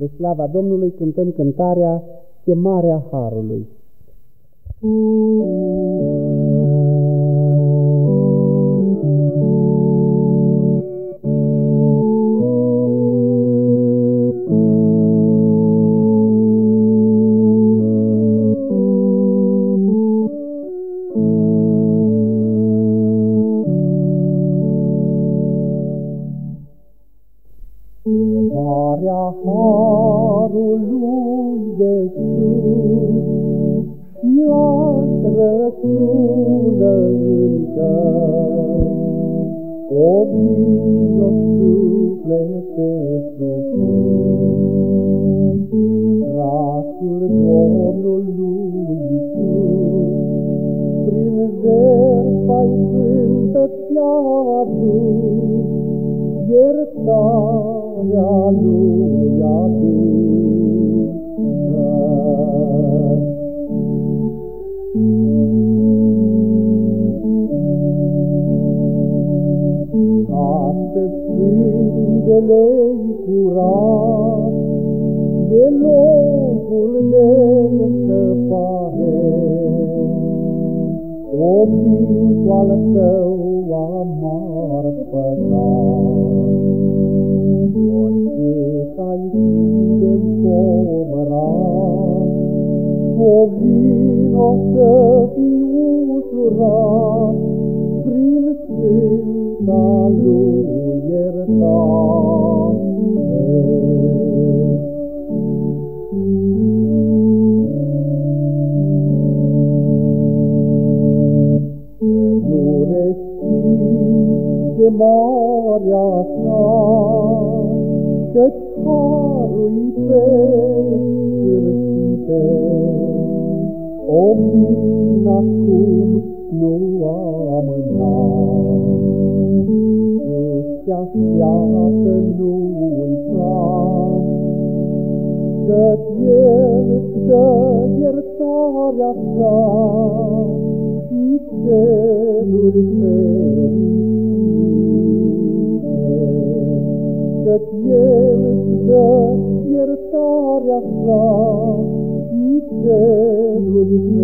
Spre slava Domnului cântăm cântarea Chemarea Harului. Chemarea Harului de sus Și astră sună încă O vină suflete supun Brațul Domnului Iisus Prin jertfa-i sfântă ți-a adus iertare dragostea lui adâncă. Astăzi sângele-i curat, e locul de scăpare, Omintul al tău amar păcat e vino să fii ușurat prin sfânta lui iertat. de marea ta, Căci harul pe sfârșit, sfârșite. O vin acum nu amâna, Iisus te așteaptă, nu uita, Căci El îți dă iertarea sa și ceruri fericite. Căci El îți dă iertarea sa și ceruri